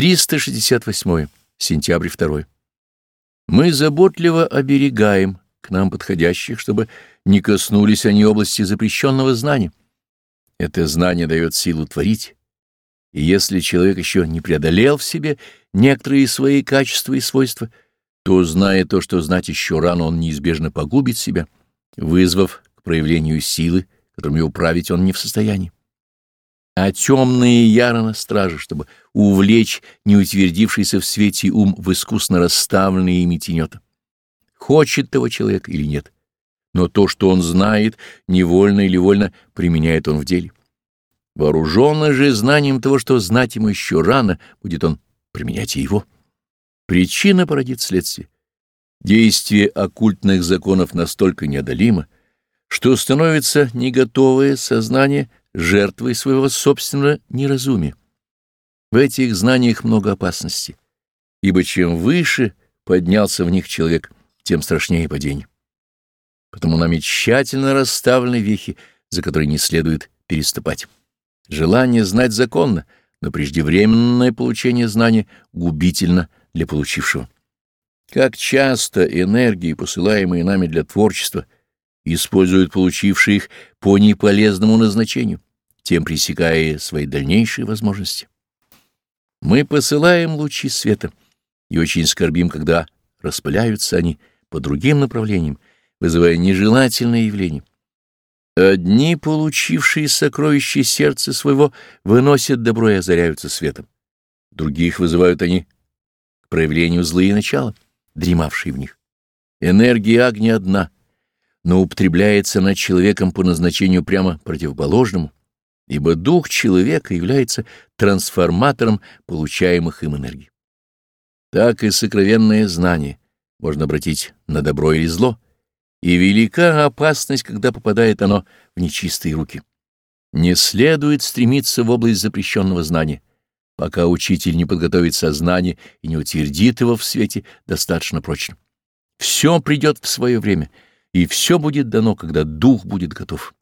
368. Сентябрь 2. Мы заботливо оберегаем к нам подходящих, чтобы не коснулись они области запрещенного знания. Это знание дает силу творить. И если человек еще не преодолел в себе некоторые свои качества и свойства, то, зная то, что знать еще рано, он неизбежно погубит себя, вызвав к проявлению силы, которыми управить он не в состоянии. А темные яро на страже, чтобы увлечь неутвердившийся в свете ум в искусно расставленные ими тенета. Хочет того человек или нет, но то, что он знает, невольно или вольно применяет он в деле. Вооруженный же знанием того, что знать ему еще рано, будет он применять и его. Причина породит следствие. Действие оккультных законов настолько неодолимо, что становится неготовое сознание жертвой своего собственного неразумия. В этих знаниях много опасности, ибо чем выше поднялся в них человек, тем страшнее падение. Потому нами тщательно расставлены вехи, за которые не следует переступать. Желание знать законно, но преждевременное получение знания губительно для получившего. Как часто энергии, посылаемые нами для творчества, используют получившие их по неполезному назначению, тем пресекая свои дальнейшие возможности. Мы посылаем лучи света и очень скорбим, когда распыляются они по другим направлениям, вызывая нежелательные явления. Одни, получившие сокровища сердца своего, выносят добро и озаряются светом. Других вызывают они к проявлению злые начала, дремавшие в них. Энергия огня одна, но употребляется над человеком по назначению прямо противоположному, ибо дух человека является трансформатором получаемых им энергий. Так и сокровенное знание можно обратить на добро или зло, и велика опасность, когда попадает оно в нечистые руки. Не следует стремиться в область запрещенного знания, пока учитель не подготовит сознание и не утвердит его в свете достаточно прочно. Все придет в свое время, и все будет дано, когда дух будет готов.